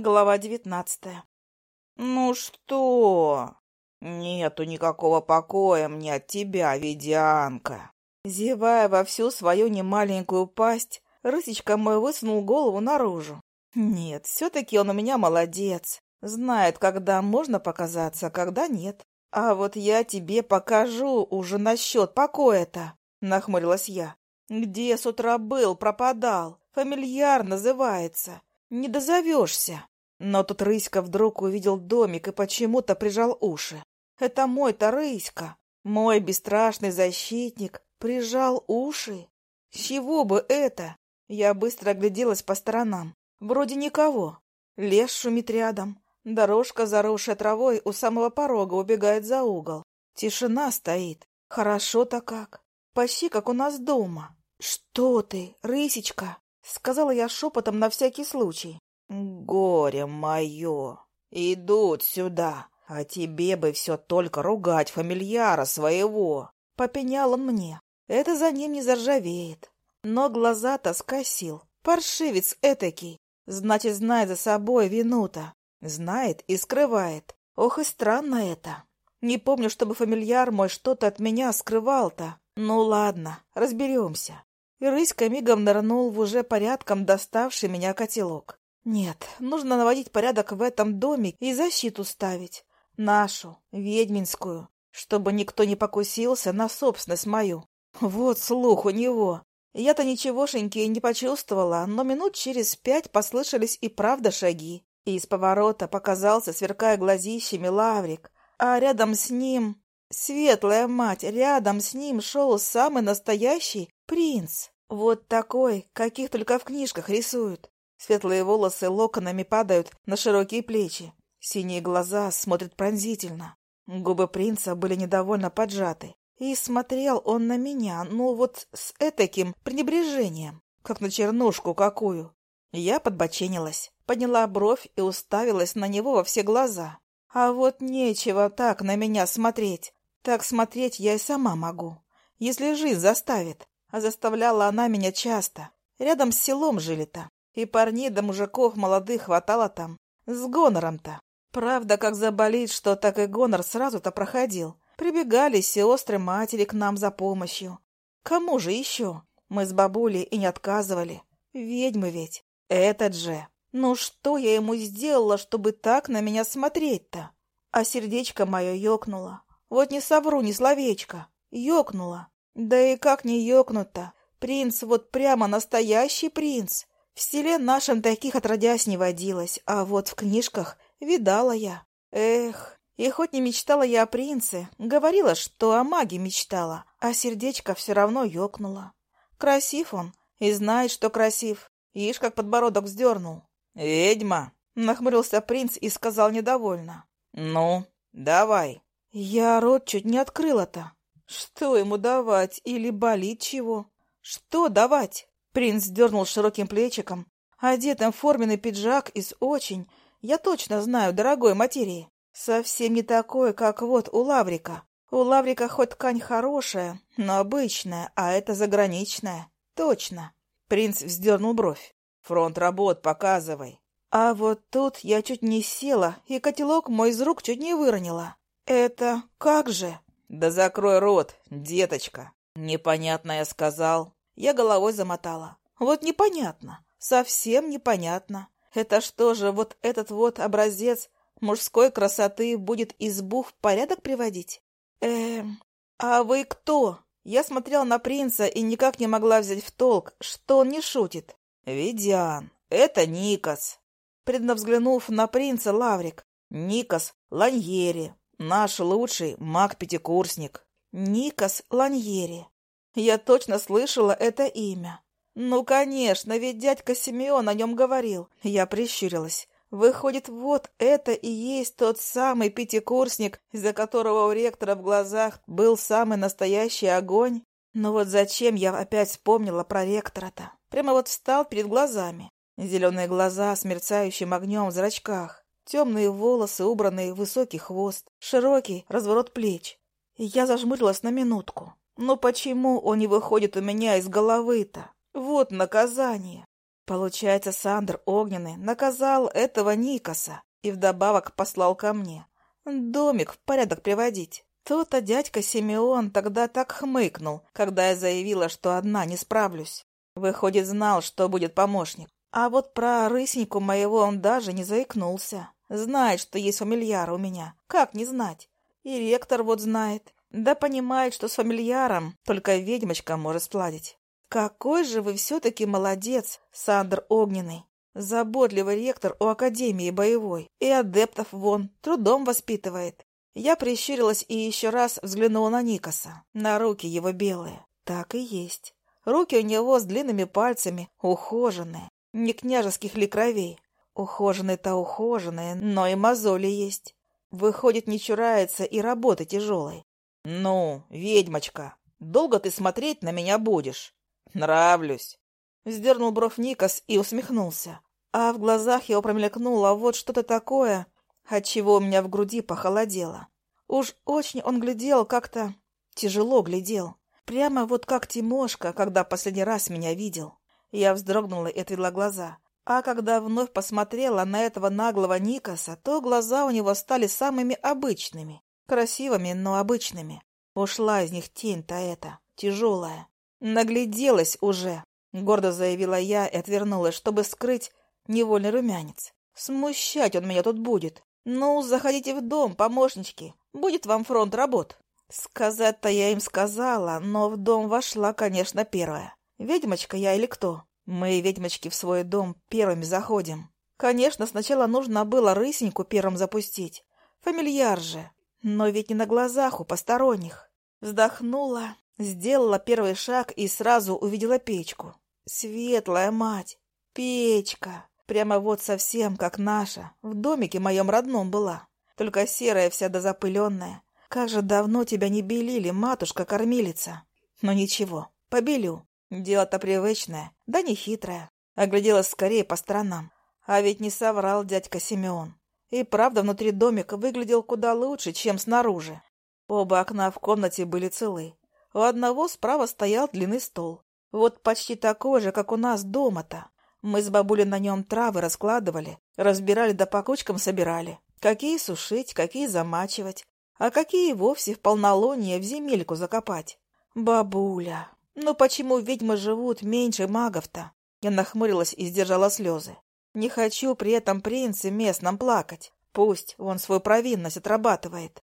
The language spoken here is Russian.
Глава девятнадцатая. «Ну что? Нету никакого покоя мне от тебя, ведянка!» Зевая во всю свою немаленькую пасть, рысечка мой высунул голову наружу. «Нет, все-таки он у меня молодец. Знает, когда можно показаться, а когда нет. А вот я тебе покажу уже насчет покоя-то!» — нахмурилась я. «Где с утра был, пропадал? Фамильяр называется не дозовешься. Но тут Рыська вдруг увидел домик и почему-то прижал уши. Это мой-то Рыська, мой бесстрашный защитник, прижал уши. С чего бы это? Я быстро огляделась по сторонам. Вроде никого. Лес шумит рядом. Дорожка, заросшая травой, у самого порога убегает за угол. Тишина стоит. Хорошо-то как. Почти как у нас дома. Что ты, рысечка? Сказала я шепотом на всякий случай. «Горе мое! Идут сюда! А тебе бы все только ругать фамильяра своего!» Попенял он мне. Это за ним не заржавеет. Но глаза-то скосил. Паршивец этакий. Значит, знает за собой вину-то. Знает и скрывает. Ох и странно это. Не помню, чтобы фамильяр мой что-то от меня скрывал-то. Ну ладно, разберемся и рыська мигом нырнул в уже порядком доставший меня котелок. Нет, нужно наводить порядок в этом доме и защиту ставить. Нашу, ведьминскую, чтобы никто не покусился на собственность мою. Вот слух у него. Я-то ничегошеньки не почувствовала, но минут через пять послышались и правда шаги. И из поворота показался, сверкая глазищами, лаврик, а рядом с ним Светлая мать, рядом с ним шел самый настоящий принц. Вот такой, каких только в книжках рисуют. Светлые волосы локонами падают на широкие плечи. Синие глаза смотрят пронзительно. Губы принца были недовольно поджаты. И смотрел он на меня, ну вот с этаким пренебрежением, как на чернушку какую. Я подбоченилась, подняла бровь и уставилась на него во все глаза. А вот нечего так на меня смотреть. Так смотреть я и сама могу, если жизнь заставит. А заставляла она меня часто. Рядом с селом жили-то. И парней да мужиков молодых хватало там. С гонором-то. Правда, как заболеть, что так и гонор сразу-то проходил. Прибегали сестры матери к нам за помощью. Кому же еще? Мы с бабулей и не отказывали. Ведьмы ведь. Этот же. Ну что я ему сделала, чтобы так на меня смотреть-то? А сердечко мое ёкнуло. Вот не совру ни словечко. Ёкнула. Да и как не ёкнуть-то? Принц вот прямо настоящий принц. В селе нашем таких отродясь не водилось, а вот в книжках видала я. Эх, и хоть не мечтала я о принце, говорила, что о маге мечтала, а сердечко все равно ёкнуло. Красив он, и знает, что красив. Ишь, как подбородок вздернул. «Ведьма!» — нахмурился принц и сказал недовольно. «Ну, давай, я рот чуть не открыла-то. Что ему давать? Или болит чего? Что давать? Принц дернул широким плечиком, одетым в форменный пиджак из очень, я точно знаю, дорогой материи. Совсем не такое, как вот у Лаврика. У Лаврика хоть ткань хорошая, но обычная, а это заграничная. Точно. Принц вздернул бровь. Фронт работ показывай. А вот тут я чуть не села, и котелок мой из рук чуть не выронила. «Это как же?» «Да закрой рот, деточка!» «Непонятно, я сказал». Я головой замотала. «Вот непонятно. Совсем непонятно. Это что же, вот этот вот образец мужской красоты будет избу в порядок приводить?» «Эм, а вы кто?» Я смотрела на принца и никак не могла взять в толк, что он не шутит. Видиан, это Никас!» Предновзглянув на принца Лаврик. «Никас Ланьери, Наш лучший маг-пятикурсник. Никас Ланьери. Я точно слышала это имя. Ну, конечно, ведь дядька Симеон о нем говорил. Я прищурилась. Выходит, вот это и есть тот самый пятикурсник, из-за которого у ректора в глазах был самый настоящий огонь. Но вот зачем я опять вспомнила про ректора-то? Прямо вот встал перед глазами. Зеленые глаза с мерцающим огнем в зрачках. Темные волосы, убранный высокий хвост, широкий разворот плеч. Я зажмурилась на минутку. Но почему он не выходит у меня из головы-то? Вот наказание. Получается, Сандр Огненный наказал этого Никаса и вдобавок послал ко мне. Домик в порядок приводить. То-то дядька Симеон тогда так хмыкнул, когда я заявила, что одна не справлюсь. Выходит, знал, что будет помощник. А вот про рыснику моего он даже не заикнулся. Знает, что есть фамильяр у меня. Как не знать? И ректор вот знает. Да понимает, что с фамильяром только ведьмочка может спладить. Какой же вы все-таки молодец, Сандр Огненный. Заботливый ректор у Академии боевой. И адептов вон, трудом воспитывает. Я прищурилась и еще раз взглянула на Никаса. На руки его белые. Так и есть. Руки у него с длинными пальцами, ухоженные. Не княжеских ли кровей. Ухоженный-то ухоженный, но и мозоли есть. Выходит, не чурается и работа тяжелой. Ну, ведьмочка, долго ты смотреть на меня будешь? Нравлюсь. Вздернул бровь Никас и усмехнулся. А в глазах его промелькнуло вот что-то такое, от чего у меня в груди похолодело. Уж очень он глядел как-то... Тяжело глядел. Прямо вот как Тимошка, когда последний раз меня видел. Я вздрогнула и отвела глаза. А когда вновь посмотрела на этого наглого Никаса, то глаза у него стали самыми обычными. Красивыми, но обычными. Ушла из них тень-то эта, тяжелая. Нагляделась уже, гордо заявила я и отвернулась, чтобы скрыть невольный румянец. Смущать он меня тут будет. Ну, заходите в дом, помощнички. Будет вам фронт работ. Сказать-то я им сказала, но в дом вошла, конечно, первая. Ведьмочка я или кто? Мы, ведьмочки, в свой дом первыми заходим. Конечно, сначала нужно было рысеньку первым запустить. Фамильяр же. Но ведь не на глазах у посторонних. Вздохнула, сделала первый шаг и сразу увидела печку. Светлая мать! Печка! Прямо вот совсем как наша, в домике моем родном была. Только серая вся да запыленная. Как же давно тебя не белили, матушка-кормилица. Но ничего, побелю. Дело-то привычное, да не хитрое. Огляделась скорее по сторонам. А ведь не соврал дядька Симеон. И правда, внутри домика выглядел куда лучше, чем снаружи. Оба окна в комнате были целы. У одного справа стоял длинный стол. Вот почти такой же, как у нас дома-то. Мы с бабулей на нем травы раскладывали, разбирали да по кучкам собирали. Какие сушить, какие замачивать, а какие вовсе в полнолуние в земельку закопать. Бабуля, но почему ведьмы живут меньше магов-то?» Я нахмурилась и сдержала слезы. «Не хочу при этом принце местном плакать. Пусть он свою провинность отрабатывает.